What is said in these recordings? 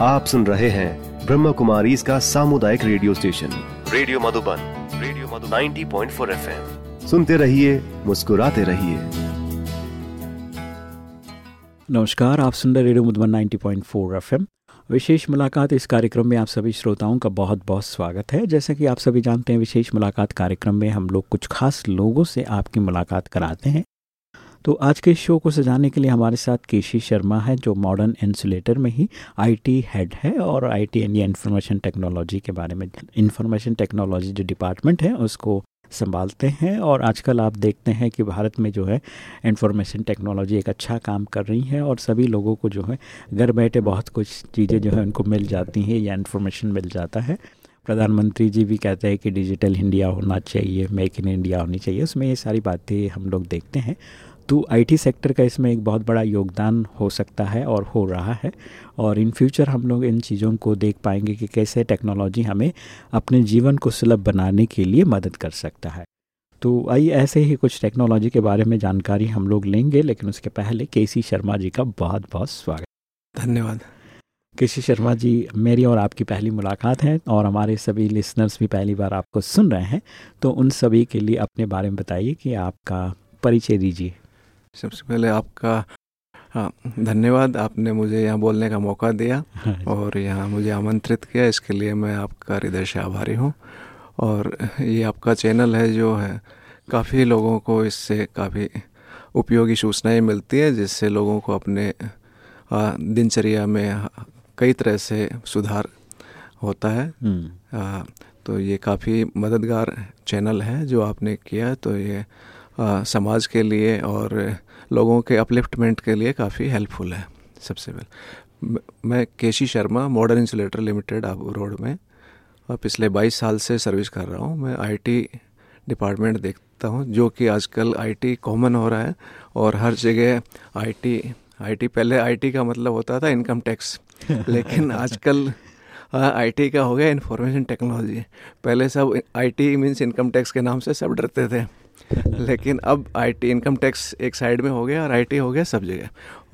आप सुन रहे हैं ब्रह्म कुमारी इसका सामुदायिक radio station. Radio Madhuban radio Madhu 90.4 FM. सुनते रहिए मुस्कुराते रहिए। नमस्कार आप सुन रहे रेडियो मधुबन 90.4 एफएम। विशेष मुलाकात इस कार्यक्रम में आप सभी श्रोताओं का बहुत बहुत स्वागत है। जैसा कि आप सभी जानते हैं विशेष मुलाकात कार्यक्रम में हम लोग कुछ खास लोगों से आपकी मुलाकात कराते हैं। तो आज के शो को सजाने के लिए हमारे साथ केशी शर्मा है, जो मॉडर्न इंसुलेटर में ही आईटी हेड है और आईटी यानी इंफॉर्मेशन टेक्नोलॉजी के बारे में इंफॉर्मेशन टेक्नोलॉजी जो डिपार्टमेंट है, उसको संभालते हैं और आजकल आप देखते हैं कि भारत में जो है इंफॉर्मेशन टेक्नोलॉजी एक अच्छा काम कर रही है और सभी लोगों को जो है घर बैठे बहुत कुछ चीज़ें जो है उनको मिल जाती हैं या इन्फॉर्मेशन मिल जाता है। प्रधानमंत्री जी भी कहते हैं कि डिजिटल इंडिया होना चाहिए मेक इन इंडिया होनी चाहिए, उसमें ये सारी बातें हम लोग देखते हैं। तो आईटी सेक्टर का इसमें एक बहुत बड़ा योगदान हो सकता है और हो रहा है और इन फ्यूचर हम लोग इन चीज़ों को देख पाएँगे कि कैसे टेक्नोलॉजी हमें अपने जीवन को सुलभ बनाने के लिए मदद कर सकता है। तो आई ऐसे ही कुछ टेक्नोलॉजी के बारे में जानकारी हम लोग लेंगे लेकिन उसके पहले के सी शर्मा जी का बहुत बहुत स्वागत। धन्यवाद। के सी शर्मा जी मेरी और आपकी पहली मुलाकात है और हमारे सभी लिसनर्स भी पहली बार आपको सुन रहे हैं तो उन सभी के लिए अपने बारे में बताइए कि आपका परिचय दीजिए। सबसे पहले आपका हाँ धन्यवाद। आपने मुझे यहाँ बोलने का मौका दिया हाँ और यहाँ मुझे आमंत्रित किया। इसके लिए मैं आपका हृदय से आभारी हूँ। और ये आपका चैनल है जो है काफ़ी लोगों को इससे काफ़ी उपयोगी सूचनाएँ मिलती है जिससे लोगों को अपने दिनचर्या में कई तरह से सुधार होता है। हम्म। आ, तो ये काफ़ी मददगार चैनल है जो आपने किया तो ये समाज के लिए और लोगों के अपलिफ्टमेंट के लिए काफ़ी हेल्पफुल है सबसे पहले। मैं Keshi Sharma modern insulator limited Abu road में और पिछले 22 साल से सर्विस कर रहा हूँ। मैं आईटी डिपार्टमेंट देखता हूँ जो कि आजकल आईटी कॉमन हो रहा है और हर जगह आईटी आईटी पहले आईटी का मतलब होता था इनकम टैक्स लेकिन आजकल आईटी का हो गया इंफॉर्मेशन टेक्नोलॉजी पहले सब आईटी मीन्स इनकम टैक्स के नाम से सब डरते थे। लेकिन अब आईटी इनकम टैक्स एक साइड में हो गया और आईटी हो गया सब जगह।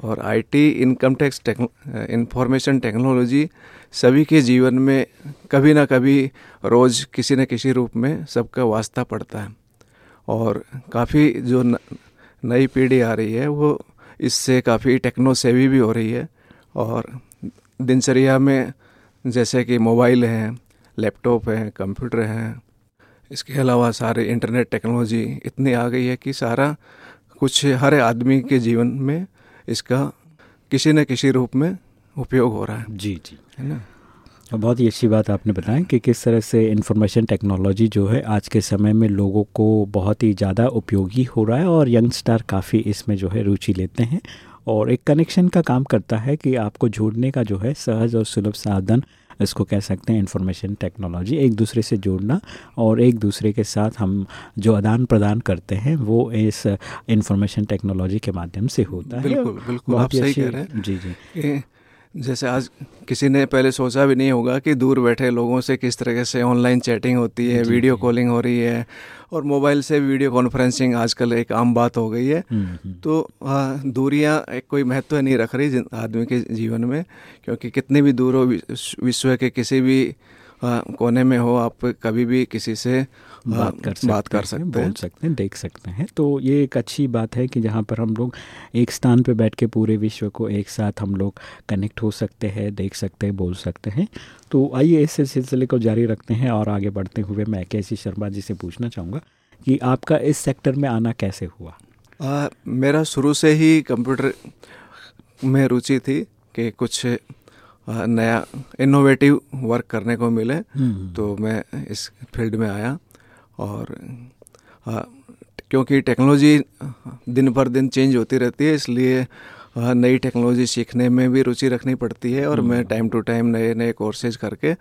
और IT income tax information technology सभी के जीवन में कभी ना कभी रोज़ किसी न किसी रूप में सबका वास्ता पड़ता है। और काफ़ी जो नई पीढ़ी आ रही है वो इससे काफ़ी टेक्नो सेवी भी हो रही है। और दिनचर्या में जैसे कि मोबाइल हैं लैपटॉप हैं कंप्यूटर हैं इसके अलावा सारे इंटरनेट टेक्नोलॉजी इतनी आ गई है कि सारा कुछ हर आदमी के जीवन में इसका किसी न किसी रूप में उपयोग हो रहा है। जी जी। है ना? बहुत ही अच्छी बात आपने बताया कि किस तरह से इंफॉर्मेशन टेक्नोलॉजी जो है आज के समय में लोगों को बहुत ही ज़्यादा उपयोगी हो रहा है और यंगस्टर काफ़ी इसमें जो है रुचि लेते हैं और एक कनेक्शन का काम करता है कि आपको जोड़ने का जो है सहज और सुलभ साधन इसको कह सकते हैं इंफॉर्मेशन टेक्नोलॉजी एक दूसरे से जोड़ना और एक दूसरे के साथ हम जो आदान प्रदान करते हैं वो इस इंफॉर्मेशन टेक्नोलॉजी के माध्यम से होता है। बिल्कुल बिल्कुल आप सही कह रहे हैं। जी जी। जैसे आज किसी ने पहले सोचा भी नहीं होगा कि दूर बैठे लोगों से किस तरह से ऑनलाइन चैटिंग होती है वीडियो कॉलिंग हो रही है और मोबाइल से वीडियो कॉन्फ्रेंसिंग आजकल एक आम बात हो गई है हम्म, हम्म। तो दूरियाँ एक कोई महत्व नहीं रख रही आदमी के जीवन में क्योंकि कितने भी दूर हो विश्व के किसी भी कोने में हो आप कभी भी किसी से बात कर सकते बात कर सकते हैं। बोल सकते हैं देख सकते हैं। तो ये एक अच्छी बात है कि जहाँ पर हम लोग एक स्थान पर बैठ के पूरे विश्व को एक साथ हम लोग कनेक्ट हो सकते हैं देख सकते हैं बोल सकते हैं। तो आइए इस सिलसिले को जारी रखते हैं और आगे बढ़ते हुए मैं कैसी शर्मा जी से पूछना चाहूँगा कि आपका इस सेक्टर में आना कैसे हुआ? आ, मेरा शुरू से ही कंप्यूटर में रुचि थी कि कुछ नया इनोवेटिव वर्क करने को मिले। हम्म। तो मैं इस फ़ील्ड में आया। और क्योंकि टेक्नोलॉजी दिन पर दिन चेंज होती रहती है इसलिए नई टेक्नोलॉजी सीखने में भी रुचि रखनी पड़ती है और मैं टाइम टू टाइम नए नए कोर्सेज करके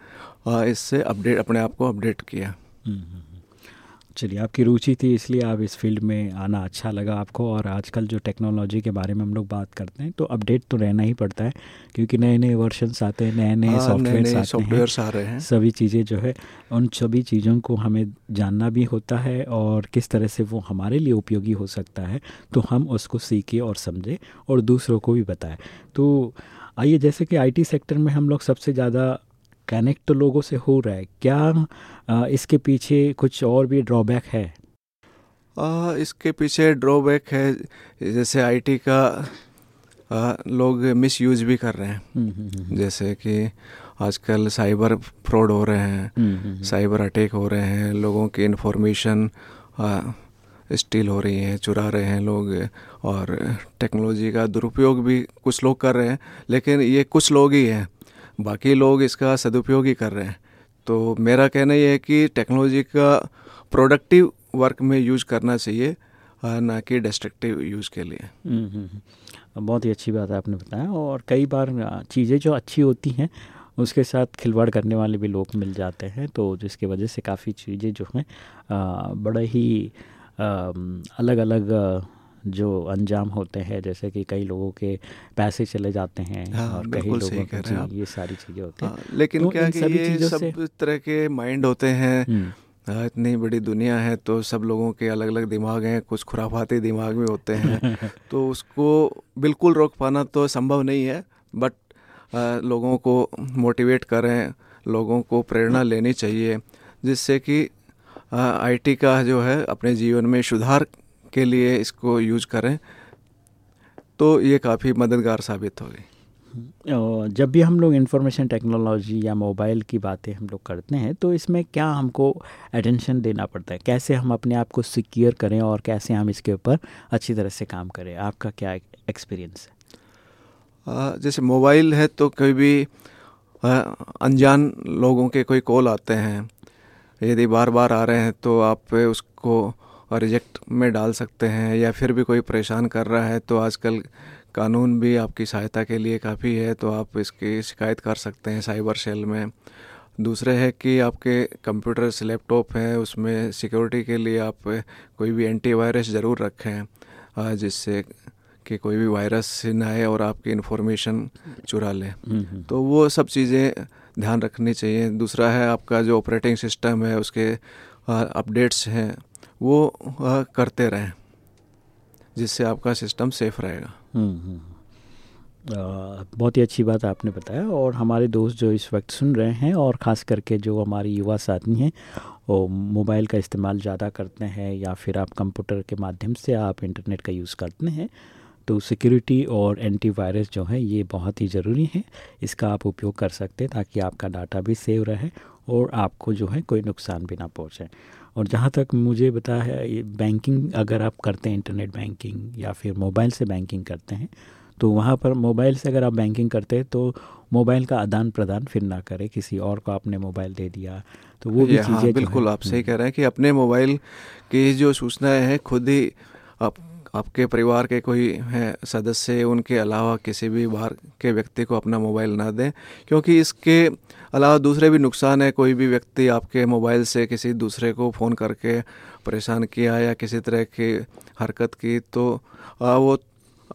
इससे अपडेट अपने आप को अपडेट किया हम्म, हम्म। चलिए आपकी रुचि थी इसलिए आप इस फ़ील्ड में आना अच्छा लगा आपको और आजकल जो टेक्नोलॉजी के बारे में हम लोग बात करते हैं तो अपडेट तो रहना ही पड़ता है क्योंकि नए नए वर्जन्स आते हैं नए नए सॉफ्टवेयर सॉफ्टवेयर आ रहे हैं। सभी चीज़ें जो है उन सभी चीज़ों को हमें जानना भी होता है और किस तरह से वो हमारे लिए उपयोगी हो सकता है तो हम उसको सीखें और समझें और दूसरों को भी बताएँ। तो आइए जैसे कि आईटी सेक्टर में हम लोग सबसे ज़्यादा कनेक्ट तो लोगों से हो रहा है। क्या इसके पीछे कुछ और भी ड्रॉबैक है? आ, इसके पीछे ड्रॉबैक है जैसे आईटी का आ, लोग मिस यूज़ भी कर रहे हैं। हम्म, हम्म, हम्म, जैसे कि आजकल साइबर फ्रॉड हो रहे हैं साइबर अटैक हो रहे हैं लोगों की इन्फॉर्मेशन स्टील हो रही है चुरा रहे हैं लोग और टेक्नोलॉजी का दुरुपयोग भी कुछ लोग कर रहे हैं लेकिन ये कुछ लोग ही हैं। बाकी लोग इसका सदुपयोग ही कर रहे हैं तो मेरा कहना यह है कि टेक्नोलॉजी का प्रोडक्टिव वर्क में यूज़ करना चाहिए ना कि डिस्ट्रक्टिव यूज़ के लिए हम्म, हम्म, हम्म। बहुत ही अच्छी बात है आपने बताया और कई बार चीज़ें जो अच्छी होती हैं उसके साथ खिलवाड़ करने वाले भी लोग मिल जाते हैं तो जिसकी वजह से काफ़ी चीज़ें जो हैं बड़े ही अलग अलग जो अंजाम होते हैं जैसे कि कई लोगों के पैसे चले जाते हैं हाँ, और कई लोगों के ये सारी चीज़ें होती हैं। हाँ, लेकिन तो क्या कि ये सब तरह के माइंड होते हैं। हाँ, इतनी बड़ी दुनिया है तो सब लोगों के अलग अलग दिमाग हैं कुछ खुराफाती दिमाग में होते हैं। तो उसको बिल्कुल रोक पाना तो संभव नहीं है बट लोगों को मोटिवेट करें लोगों को प्रेरणा लेनी चाहिए जिससे कि आईटी का जो है अपने जीवन में सुधार के लिए इसको यूज़ करें तो ये काफ़ी मददगार साबित होगी। जब भी हम लोग इंफॉर्मेशन टेक्नोलॉजी या मोबाइल की बातें हम लोग करते हैं तो इसमें क्या हमको अटेंशन देना पड़ता है? कैसे हम अपने आप को सिक्योर करें और कैसे हम इसके ऊपर अच्छी तरह से काम करें? आपका क्या एक्सपीरियंस है? जैसे मोबाइल है तो कोई भी अनजान लोगों के कोई कॉल आते हैं। यदि बार बार आ रहे हैं तो आप उसको रिजेक्ट में डाल सकते हैं या फिर भी कोई परेशान कर रहा है तो आजकल कानून भी आपकी सहायता के लिए काफ़ी है तो आप इसकी शिकायत कर सकते हैं साइबर सेल में। दूसरे है कि आपके कंप्यूटर से लैपटॉप हैं उसमें सिक्योरिटी के लिए आप कोई भी एंटीवायरस ज़रूर रखें जिससे कि कोई भी वायरस ना आए और आपकी इन्फॉर्मेशन चुरा ले। हम्म, हम्म। तो वो सब चीज़ें ध्यान रखनी चाहिए। दूसरा है आपका जो ऑपरेटिंग सिस्टम है उसके अपडेट्स हैं वो करते रहें जिससे आपका सिस्टम सेफ़ रहेगा। हम्म, हम्म, हम्म। बहुत ही अच्छी बात आपने बताया और हमारे दोस्त जो इस वक्त सुन रहे हैं और ख़ास करके जो हमारे युवा साथी हैं वो मोबाइल का इस्तेमाल ज़्यादा करते हैं या फिर आप कंप्यूटर के माध्यम से आप इंटरनेट का यूज़ करते हैं तो सिक्योरिटी और एंटीवायरस जो है ये बहुत ही ज़रूरी है। इसका आप उपयोग कर सकते हैं ताकि आपका डाटा भी सेव रहे और आपको जो है कोई नुकसान भी ना पहुँचे। और जहाँ तक मुझे बताया है बैंकिंग अगर आप करते हैं इंटरनेट बैंकिंग या फिर मोबाइल से बैंकिंग करते हैं तो वहाँ पर मोबाइल से अगर आप बैंकिंग करते हैं तो मोबाइल का आदान प्रदान फिर ना करें किसी और को आपने मोबाइल दे दिया तो वो भी हाँ, चीज़ें बिल्कुल आप सही हम्म। कह रहे हैं कि अपने मोबाइल की जो सूचनाएँ हैं खुद ही आप आपके परिवार के कोई हैं सदस्य उनके अलावा किसी भी बाहर के व्यक्ति को अपना मोबाइल ना दें क्योंकि इसके अलावा दूसरे भी नुकसान है कोई भी व्यक्ति आपके मोबाइल से किसी दूसरे को फ़ोन करके परेशान किया या किसी तरह की हरकत की तो आ, वो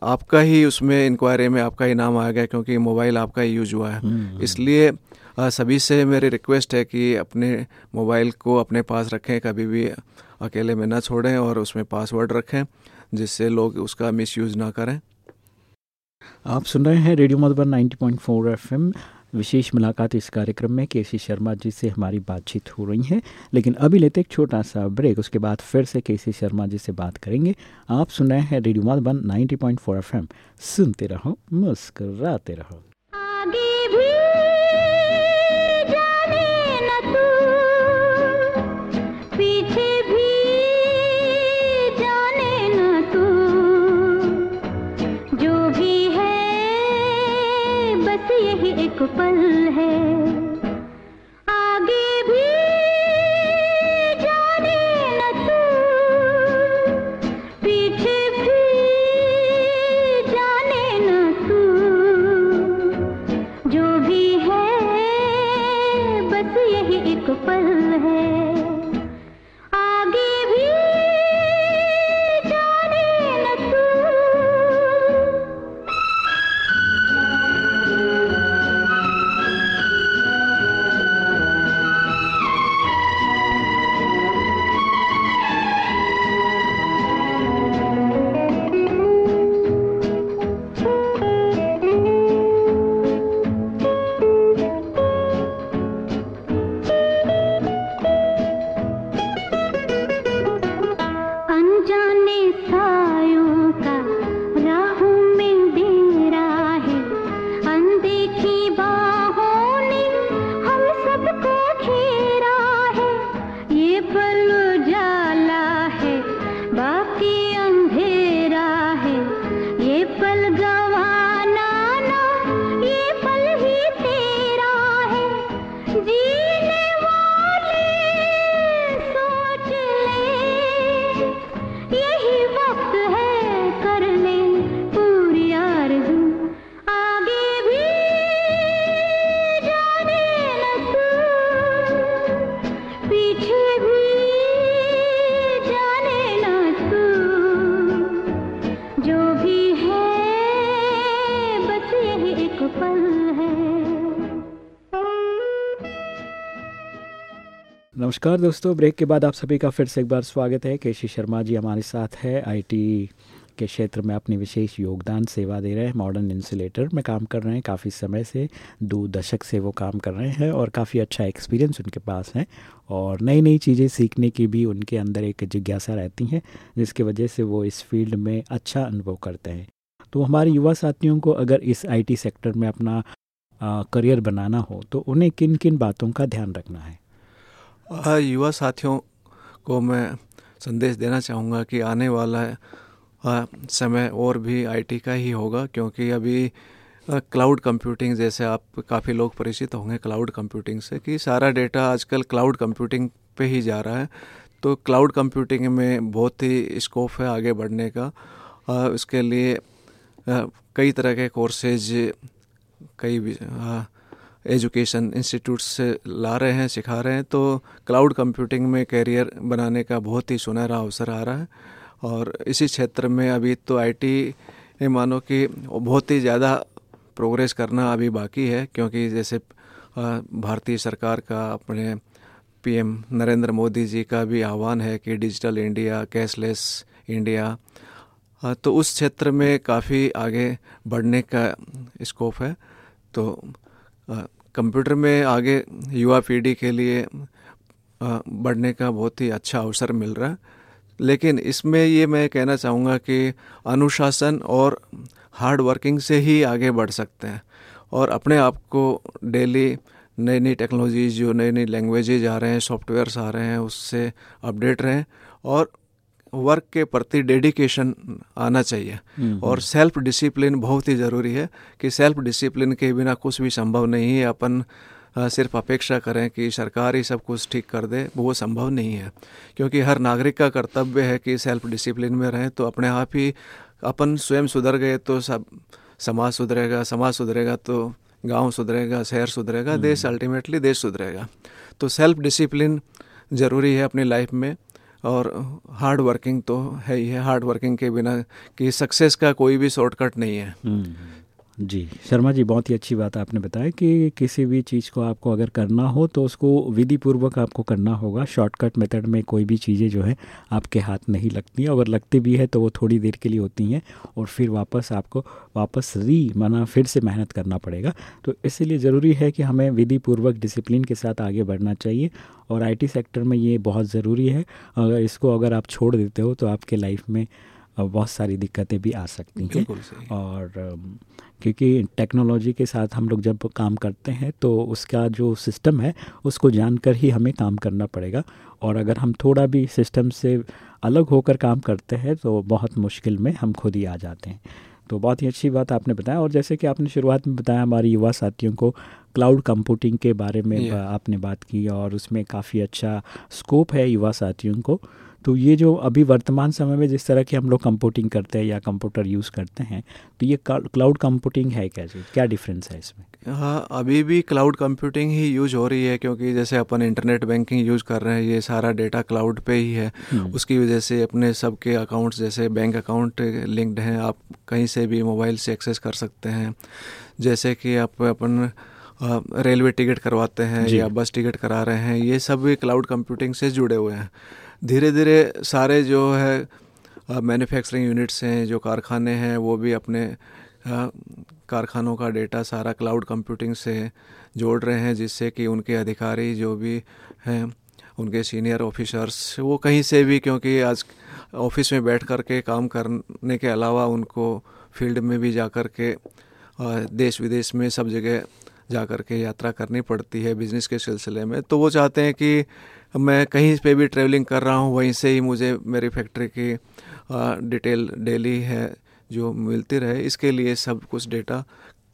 आपका ही उसमें इंक्वायरी में आपका ही नाम आ गया क्योंकि मोबाइल आपका ही यूज़ हुआ है हम्म। इसलिए सभी से मेरी रिक्वेस्ट है कि अपने मोबाइल को अपने पास रखें कभी भी अकेले में ना छोड़ें और उसमें पासवर्ड रखें जिससे लोग उसका मिसयूज़ ना करें। आप सुन रहे हैं रेडियो मधुबन 90.4 एफएम विशेष मुलाकात इस कार्यक्रम में के सी शर्मा जी से हमारी बातचीत हो रही है। लेकिन अभी लेते एक छोटा सा ब्रेक उसके बाद फिर से के सी शर्मा जी से बात करेंगे। आप सुन रहे हैं रेडियो मधुबन 90.4 एफएम सुनते रहो मुस्कराते रहो। आगे भी पल नमस्कार दोस्तों, ब्रेक के बाद आप सभी का फिर से एक बार स्वागत है। केशी शर्मा जी हमारे साथ है, आईटी के क्षेत्र में अपनी विशेष योगदान सेवा दे रहे हैं मॉडर्न इंसुलेटर में काम कर रहे हैं। काफ़ी समय से, दो दशक से वो काम कर रहे हैं और काफ़ी अच्छा एक्सपीरियंस उनके पास है और नई नई चीज़ें सीखने की भी उनके अंदर एक जिज्ञासा रहती है, जिसकी वजह से वो इस फ़ील्ड में अच्छा अनुभव करते हैं। तो हमारे युवा साथियों को अगर इस आईटी सेक्टर में अपना करियर बनाना हो तो उन्हें किन किन बातों का ध्यान रखना है? युवा साथियों को मैं संदेश देना चाहूँगा कि आने वाला समय और भी आईटी का ही होगा क्योंकि अभी क्लाउड कंप्यूटिंग जैसे आप काफ़ी लोग परिचित होंगे क्लाउड कंप्यूटिंग से कि सारा डेटा आजकल क्लाउड कंप्यूटिंग पे ही जा रहा है। तो क्लाउड कंप्यूटिंग में बहुत ही स्कोप है आगे बढ़ने का आ, उसके लिए आ, कई तरह के कोर्सेज कई एजुकेशन इंस्टीट्यूट से ला रहे हैं, सिखा रहे हैं तो क्लाउड कंप्यूटिंग में कैरियर बनाने का बहुत ही सुनहरा अवसर आ रहा है। और इसी क्षेत्र में अभी तो आईटी मानो कि बहुत ही ज़्यादा प्रोग्रेस करना अभी बाकी है, क्योंकि जैसे भारतीय सरकार का अपने पीएम नरेंद्र मोदी जी का भी आह्वान है कि डिजिटल इंडिया, कैशलेस इंडिया तो उस क्षेत्र में काफ़ी आगे बढ़ने का स्कोप है। तो कंप्यूटर में आगे युवा पीढ़ी के लिए बढ़ने का बहुत ही अच्छा अवसर मिल रहा है। लेकिन इसमें ये मैं कहना चाहूँगा कि अनुशासन और हार्ड वर्किंग से ही आगे बढ़ सकते हैं और अपने आप को डेली नई नई टेक्नोलॉजीज़ जो नई नई लैंग्वेजेज आ रहे हैं सॉफ्टवेयर्स आ रहे हैं, उससे अपडेट रहें और वर्क के प्रति डेडिकेशन आना चाहिए। हम्म, हम्म। और सेल्फ डिसिप्लिन बहुत ही ज़रूरी है कि सेल्फ डिसिप्लिन के बिना कुछ भी संभव नहीं है। अपन सिर्फ़ अपेक्षा करें कि सरकार ही सब कुछ ठीक कर दे वो संभव नहीं है। क्योंकि हर नागरिक का कर्तव्य है कि सेल्फ डिसिप्लिन में रहें तो अपने आप ही अपन स्वयं सुधर गए तो सब समाज सुधरेगा समाज सुधरेगा तो गाँव सुधरेगा शहर सुधरेगा हम्म। देश अल्टीमेटली देश सुधरेगा। तो सेल्फ डिसिप्लिन ज़रूरी है अपनी लाइफ में। और हार्ड वर्किंग तो है ही है हार्ड वर्किंग के बिना कि सक्सेस का कोई भी शॉर्टकट नहीं है हम्म। जी, शर्मा जी, बहुत ही अच्छी बात आपने बताया कि किसी भी चीज़ को आपको अगर करना हो तो उसको विधि पूर्वक आपको करना होगा। शॉर्टकट मेथड में कोई भी चीज़ें जो है आपके हाथ नहीं लगती हैं। अगर लगती भी है तो वो थोड़ी देर के लिए होती हैं और फिर वापस आपको वापस री माना फिर से मेहनत करना पड़ेगा। तो इसीलिए ज़रूरी है कि हमें विधि पूर्वक डिसिप्लिन के साथ आगे बढ़ना चाहिए और आईटी सेक्टर में ये बहुत ज़रूरी है। अगर इसको अगर आप छोड़ देते हो तो आपके लाइफ में बहुत सारी दिक्कतें भी आ सकती हैं। और क्योंकि टेक्नोलॉजी के साथ हम लोग जब काम करते हैं तो उसका जो सिस्टम है उसको जानकर ही हमें काम करना पड़ेगा। और अगर हम थोड़ा भी सिस्टम से अलग होकर काम करते हैं तो बहुत मुश्किल में हम खुद ही आ जाते हैं। तो बहुत ही अच्छी बात आपने बताया। और जैसे कि आपने शुरुआत में बताया हमारे युवा साथियों को क्लाउड कंप्यूटिंग के बारे में आपने बात की और उसमें काफ़ी अच्छा स्कोप है युवा साथियों को। तो ये जो अभी वर्तमान समय में जिस तरह की हम लोग कंप्यूटिंग करते हैं या कंप्यूटर यूज़ करते हैं तो ये क्लाउड कंप्यूटिंग है क्या कैसे क्या डिफरेंस है इसमें? हाँ अभी भी क्लाउड कंप्यूटिंग ही यूज़ हो रही है क्योंकि जैसे अपन इंटरनेट बैंकिंग यूज़ कर रहे हैं ये सारा डेटा क्लाउड पे ही है। हम्म। उसकी वजह से अपने सबके अकाउंट्स जैसे बैंक अकाउंट लिंक्ड हैं आप कहीं से भी मोबाइल से एक्सेस कर सकते हैं। जैसे कि आप अपन रेलवे टिकट करवाते हैं या बस टिकट करा रहे हैं ये सब क्लाउड कंप्यूटिंग से जुड़े हुए हैं। धीरे धीरे सारे जो है मैन्युफैक्चरिंग यूनिट्स हैं, जो कारखाने हैं, वो भी अपने कारखानों का डेटा सारा क्लाउड कंप्यूटिंग से जोड़ रहे हैं, जिससे कि उनके अधिकारी जो भी हैं, उनके सीनियर ऑफिसर्स वो कहीं से भी क्योंकि आज ऑफ़िस में बैठ कर के काम करने के अलावा उनको फ़ील्ड में भी जा कर के देश विदेश में सब जगह जा कर के यात्रा करनी पड़ती है बिज़नेस के सिलसिले में। तो वो चाहते हैं कि मैं कहीं पे भी ट्रैवलिंग कर रहा हूँ वहीं से ही मुझे मेरी फैक्ट्री की डिटेल डेली है जो मिलती रहे। इसके लिए सब कुछ डेटा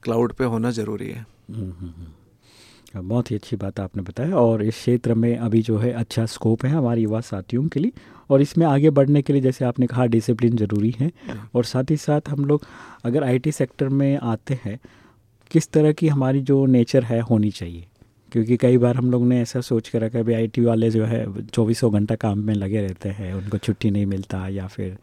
क्लाउड पे होना ज़रूरी है। हम्म, हम्म, हम्म। बहुत ही अच्छी बात आपने बताया और इस क्षेत्र में अभी जो है अच्छा स्कोप है हमारे युवा साथियों के लिए और इसमें आगे बढ़ने के लिए जैसे आपने कहा डिसिप्लिन ज़रूरी है और साथ ही साथ हम लोग अगर आईटी सेक्टर में आते हैं किस तरह की हमारी जो नेचर है होनी चाहिए? क्योंकि कई बार हम लोग ने ऐसा सोच कर रखा है भाई आई वाले जो है चौबीसों घंटा काम में लगे रहते हैं उनको छुट्टी नहीं मिलता या फिर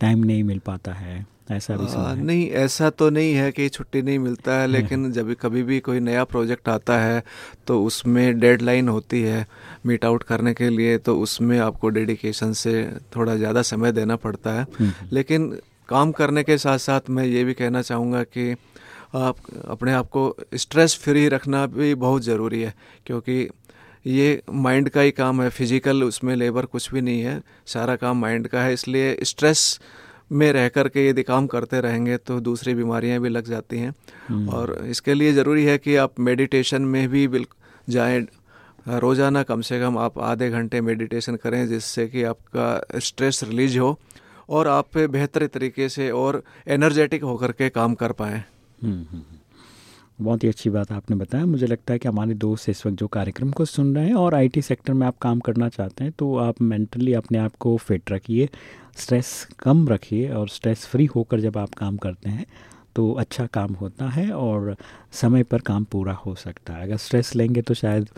टाइम नहीं मिल पाता है। ऐसा भी सुना है नहीं ऐसा तो नहीं है कि छुट्टी नहीं मिलता है लेकिन जब कभी भी कोई नया प्रोजेक्ट आता है तो उसमें डेडलाइन होती है मीट आउट करने के लिए तो उसमें आपको डेडिकेशन से थोड़ा ज़्यादा समय देना पड़ता है। हम्म, हम्म। लेकिन काम करने के साथ साथ मैं ये भी कहना चाहूँगा कि आप अपने आप को स्ट्रेस फ्री रखना भी बहुत ज़रूरी है क्योंकि ये माइंड का ही काम है फ़िज़िकल उसमें लेबर कुछ भी नहीं है सारा काम माइंड का है इसलिए स्ट्रेस में रह कर के यदि काम करते रहेंगे तो दूसरी बीमारियाँ भी लग जाती हैं हम्म। और इसके लिए ज़रूरी है कि आप मेडिटेशन में भी बिल्कुल जाएँ रोज़ाना कम से कम आप आधे घंटे मेडिटेशन करें जिससे कि आपका स्ट्रेस रिलीज़ हो और आप बेहतर तरीके से और एनर्जेटिक होकर के काम कर पाएँ। बहुत ही अच्छी बात आपने बताया। मुझे लगता है कि हमारे दोस्त इस वक्त जो कार्यक्रम को सुन रहे हैं और आईटी सेक्टर में आप काम करना चाहते हैं तो आप मेंटली अपने आप को फिट रखिए स्ट्रेस कम रखिए और स्ट्रेस फ्री होकर जब आप काम करते हैं तो अच्छा काम होता है और समय पर काम पूरा हो सकता है। अगर स्ट्रेस लेंगे तो शायद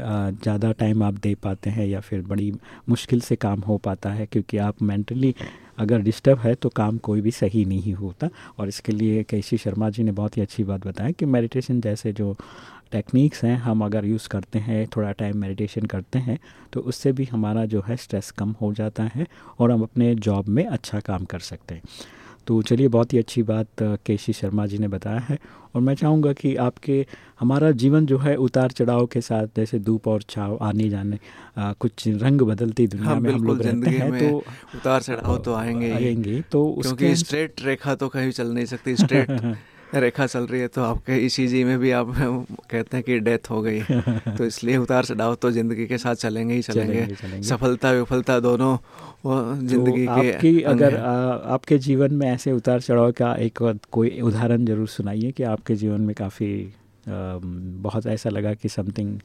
ज़्यादा टाइम आप दे पाते हैं या फिर बड़ी मुश्किल से काम हो पाता है, क्योंकि आप मेंटली अगर डिस्टर्ब है तो काम कोई भी सही नहीं होता। और इसके लिए कैसी शर्मा जी ने बहुत ही अच्छी बात बताया कि मेडिटेशन जैसे जो टेक्निक्स हैं, हम अगर यूज़ करते हैं, थोड़ा टाइम मेडिटेशन करते हैं तो उससे भी हमारा जो है स्ट्रेस कम हो जाता है और हम अपने जॉब में अच्छा काम कर सकते हैं। तो चलिए बहुत ही अच्छी बात केशी शर्मा जी ने बताया है। और मैं चाहूँगा कि आपके हमारा जीवन जो है उतार चढ़ाव के साथ जैसे धूप और छाव आने जाने आ, कुछ रंग बदलती दुनिया हाँ, में हम लोग रहते हैं तो उतार चढ़ाव तो आएँगे आएँगे तो उसके स्ट्रेट रेखा तो कहीं चल नहीं सकती स्ट्रेट। रेखा चल रही है तो आपके इसी में भी आप कहते हैं कि डेथ हो गई। तो इसलिए उतार चढ़ाव तो ज़िंदगी के साथ चलेंगे ही चलेंगे, चलेंगे, चलेंगे। सफलता विफलता दोनों वो ज़िंदगी तो के आपकी अगर आ, आपके जीवन में ऐसे उतार चढ़ाव का एक कोई उदाहरण ज़रूर सुनाइए कि आपके जीवन में काफ़ी बहुत ऐसा लगा कि समथिंग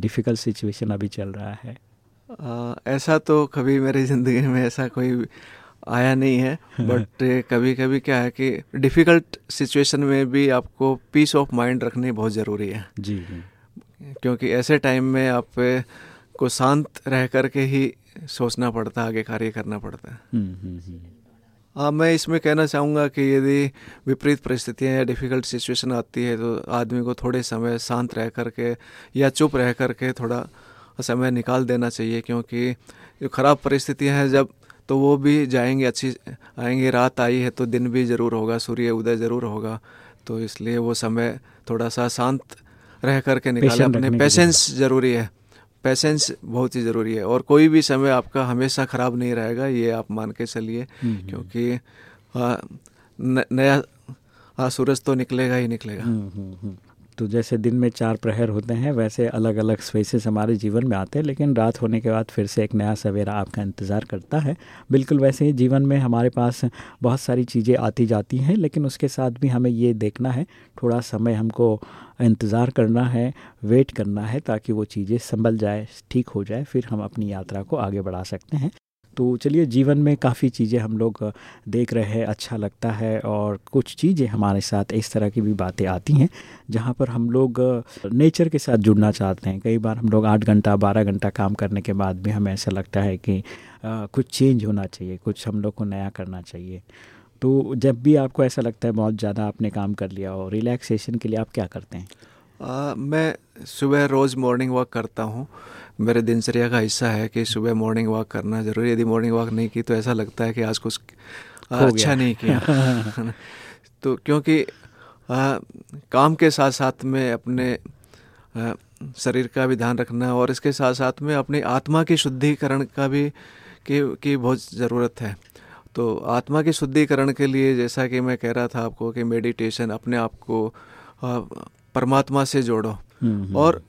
डिफ़िकल्ट सिचुएशन अभी चल रहा है। आ, ऐसा तो कभी मेरी ज़िंदगी में ऐसा कोई आया नहीं है बट कभी कभी क्या है कि डिफ़िकल्ट सिचुएशन में भी आपको पीस ऑफ़ माइंड रखनी बहुत ज़रूरी है। जी क्योंकि ऐसे टाइम में आप को शांत रह कर के ही सोचना पड़ता है आगे कार्य करना पड़ता है। हम्म, हम्म, हम्म। हाँ मैं इसमें कहना चाहूँगा कि यदि विपरीत परिस्थितियाँ या डिफ़िकल्ट सिचुएशन आती है तो आदमी को थोड़े समय शांत रह कर के या चुप रह कर के थोड़ा समय निकाल देना चाहिए क्योंकि जो ख़राब परिस्थितियाँ हैं जब तो वो भी जाएँगे अच्छी आएँगे रात आई है तो दिन भी ज़रूर होगा सूर्य उदय ज़रूर होगा। तो इसलिए वो समय थोड़ा सा शांत रह कर के निकाले अपने पेशेंस ज़रूरी है। पेशेंस बहुत ही ज़रूरी है। और कोई भी समय आपका हमेशा ख़राब नहीं रहेगा ये आप मान के चलिए। हम्म, हम्म। क्योंकि नया सूरज तो निकलेगा ही निकलेगा। हम्म, तो जैसे दिन में चार प्रहर होते हैं, वैसे अलग अलग स्पेसेस हमारे जीवन में आते हैं, लेकिन रात होने के बाद फिर से एक नया सवेरा आपका इंतज़ार करता है। बिल्कुल वैसे ही जीवन में हमारे पास बहुत सारी चीज़ें आती जाती हैं, लेकिन उसके साथ भी हमें ये देखना है, थोड़ा समय हमको इंतज़ार करना है वेट करना है, ताकि वो चीज़ें संभल जाए, ठीक हो जाए, फिर हम अपनी यात्रा को आगे बढ़ा सकते हैं। तो चलिए जीवन में काफ़ी चीज़ें हम लोग देख रहे हैं अच्छा लगता है और कुछ चीज़ें हमारे साथ इस तरह की भी बातें आती हैं जहाँ पर हम लोग नेचर के साथ जुड़ना चाहते हैं। कई बार हम लोग आठ घंटा बारह घंटा काम करने के बाद भी हमें ऐसा लगता है कि आ, कुछ चेंज होना चाहिए कुछ हम लोग को नया करना चाहिए। तो जब भी आपको ऐसा लगता है बहुत ज़्यादा आपने काम कर लिया और रिलैक्सेशन के लिए आप क्या करते हैं? आ, मैं सुबह रोज़ मॉर्निंग वॉक करता हूँ। मेरे दिनचर्या का हिस्सा है कि सुबह मॉर्निंग वॉक करना ज़रूरी यदि मॉर्निंग वॉक नहीं की तो ऐसा लगता है कि आज कुछ अच्छा नहीं किया। तो क्योंकि आ, काम के साथ साथ में अपने आ, शरीर का भी ध्यान रखना और इसके साथ साथ में अपनी आत्मा की शुद्धिकरण का भी की, की बहुत ज़रूरत है। तो आत्मा की शुद्धिकरण के लिए जैसा कि मैं कह रहा था आपको कि मेडिटेशन अपने आप को परमात्मा से जोड़ो। हम्म, हम्म। और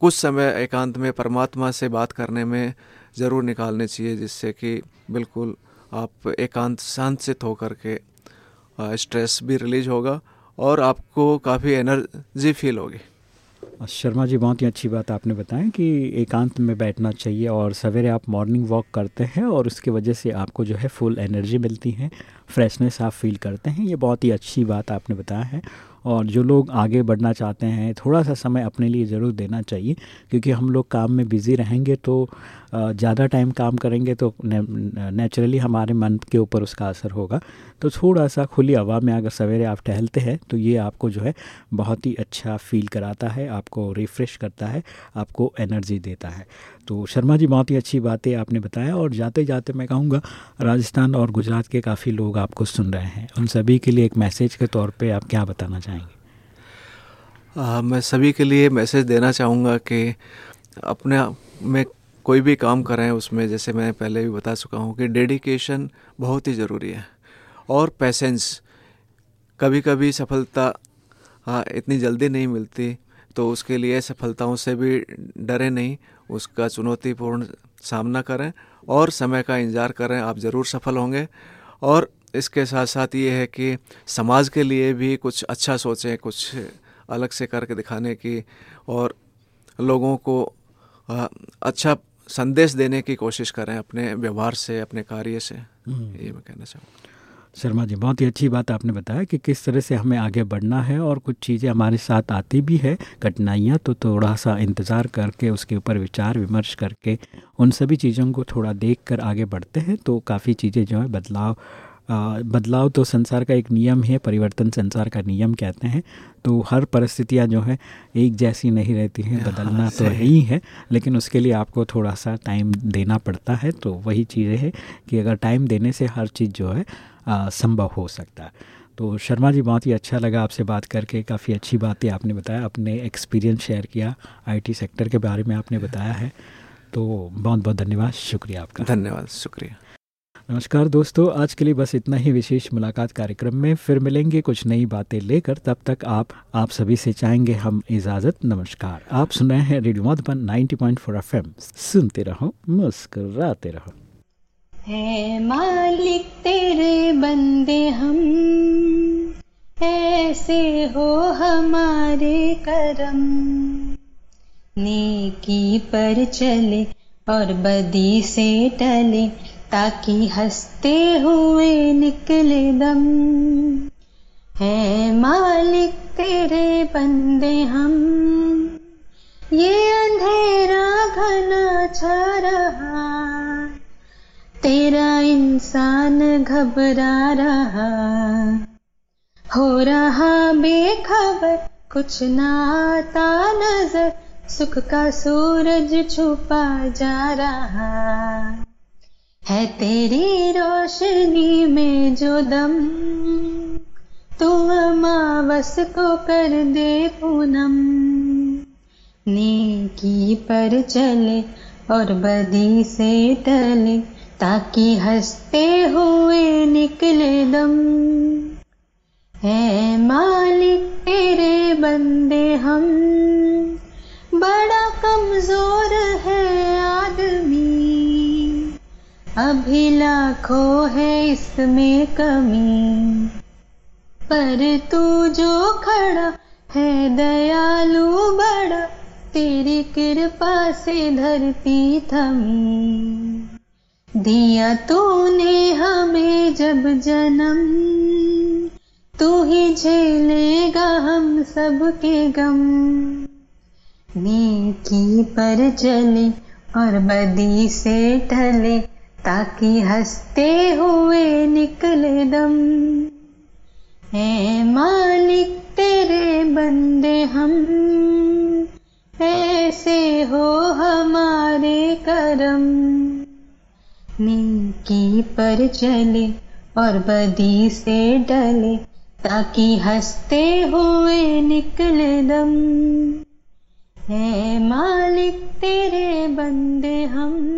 कुछ समय एकांत में परमात्मा से बात करने में ज़रूर निकालने चाहिए, जिससे कि बिल्कुल आप एकांत शांत से होकर के स्ट्रेस भी रिलीज़ होगा और आपको काफ़ी एनर्जी फील होगी। शर्मा जी, बहुत ही अच्छी बात आपने बताया कि एकांत में बैठना चाहिए और सवेरे आप मॉर्निंग वॉक करते हैं और उसकी वजह से आपको जो है फुल एनर्जी मिलती है फ्रेशनेस आप फील करते हैं। ये बहुत ही अच्छी बात आपने बताया है। और जो लोग आगे बढ़ना चाहते हैं, थोड़ा सा समय अपने लिए ज़रूर देना चाहिए, क्योंकि हम लोग काम में बिज़ी रहेंगे तो ज़्यादा टाइम काम करेंगे तो नेचुरली हमारे मन के ऊपर उसका असर होगा। तो थोड़ा सा खुली हवा में अगर सवेरे आप टहलते हैं तो ये आपको जो है बहुत ही अच्छा फील कराता है आपको रिफ़्रेश करता है आपको एनर्जी देता है। तो शर्मा जी बहुत ही अच्छी बातें आपने बताया और जाते जाते मैं कहूँगा राजस्थान और गुजरात के काफ़ी लोग आपको सुन रहे हैं। उन सभी के लिए एक मैसेज के तौर पर आप क्या बताना चाहेंगे? आ, मैं सभी के लिए मैसेज देना चाहूँगा कि अपने में कोई भी काम करें उसमें, जैसे मैं पहले भी बता चुका हूँ कि डेडिकेशन बहुत ही ज़रूरी है। और पैसेंस कभी कभी सफलता हाँ इतनी जल्दी नहीं मिलती तो उसके लिए सफलताओं से भी डरे नहीं, उसका चुनौतीपूर्ण सामना करें और समय का इंतज़ार करें, आप ज़रूर सफल होंगे। और इसके साथ साथ ये है कि समाज के लिए भी कुछ अच्छा सोचें, कुछ अलग से करके दिखाने की, और लोगों को अच्छा संदेश देने की कोशिश करें अपने व्यवहार से अपने कार्य से हम्म। ये मैं कहना चाहूँगा शर्मा जी बहुत ही अच्छी बात आपने बताया कि किस तरह से हमें आगे बढ़ना है और कुछ चीज़ें हमारे साथ आती भी है कठिनाइयाँ तो थोड़ा सा इंतज़ार करके उसके ऊपर विचार विमर्श करके उन सभी चीज़ों को थोड़ा देख कर आगे बढ़ते हैं तो काफ़ी चीज़ें जो है बदलाव बदलाव तो संसार का एक नियम है परिवर्तन संसार का नियम कहते हैं। तो हर परिस्थितियाँ जो है एक जैसी नहीं रहती हैं बदलना हाँ, तो है। ही है लेकिन उसके लिए आपको थोड़ा सा टाइम देना पड़ता है। तो वही चीज़ें है कि अगर टाइम देने से हर चीज़ जो है संभव हो सकता है। तो शर्मा जी बहुत ही अच्छा लगा आपसे बात करके काफ़ी अच्छी बातें आपने बताया अपने एक्सपीरियंस शेयर किया आईटी सेक्टर के बारे में आपने बताया है। तो बहुत बहुत धन्यवाद शुक्रिया आपका। धन्यवाद शुक्रिया। नमस्कार दोस्तों, आज के लिए बस इतना ही विशेष मुलाकात कार्यक्रम में फिर मिलेंगे कुछ नई बातें लेकर, तब तक आप आप सभी से चाहेंगे हम इजाज़त, नमस्कार। आप सुन रहे हैं रेडियो मधुबन 90.4 एफएम। सुनते रहो, मुस्कुराते रहो। है मालिक, तेरे बंदे हम। ऐसे हो हमारे करम। नेकी पर चले और बदी से टले। ताकि हँसते हुए निकले दम। है मालिक, तेरे बंदे हम। ये अंधेरा घना छा रहा। तेरा इंसान घबरा रहा। हो रहा बेखबर, कुछ ना आता नज़र। सुख का सूरज छुपा जा रहा। है तेरी रोशनी में जो दम। तू अमावस को कर दे पूनम। नेकी पर चले और बदी से टले, ताकि हँसते हुए निकले दम। है मालिक तेरे बंदे हम। बड़ा कमज़ोर है अभी लाखों है इसमें कमी। पर तू जो खड़ा है दयालु बड़ा, तेरी कृपा से धरती थमी। दिया तूने हमें जब जन्म, तू ही झेलेगा हम सबके गम। नेकी पर चले और बदी से ढले ताकि हँसते हुए निकले दम। है मालिक, तेरे बंदे हम। ऐसे हो हमारे करम। नेकी पर चले और बदी से डले ताकि हँसते हुए निकले दम। है मालिक, तेरे बंदे हम।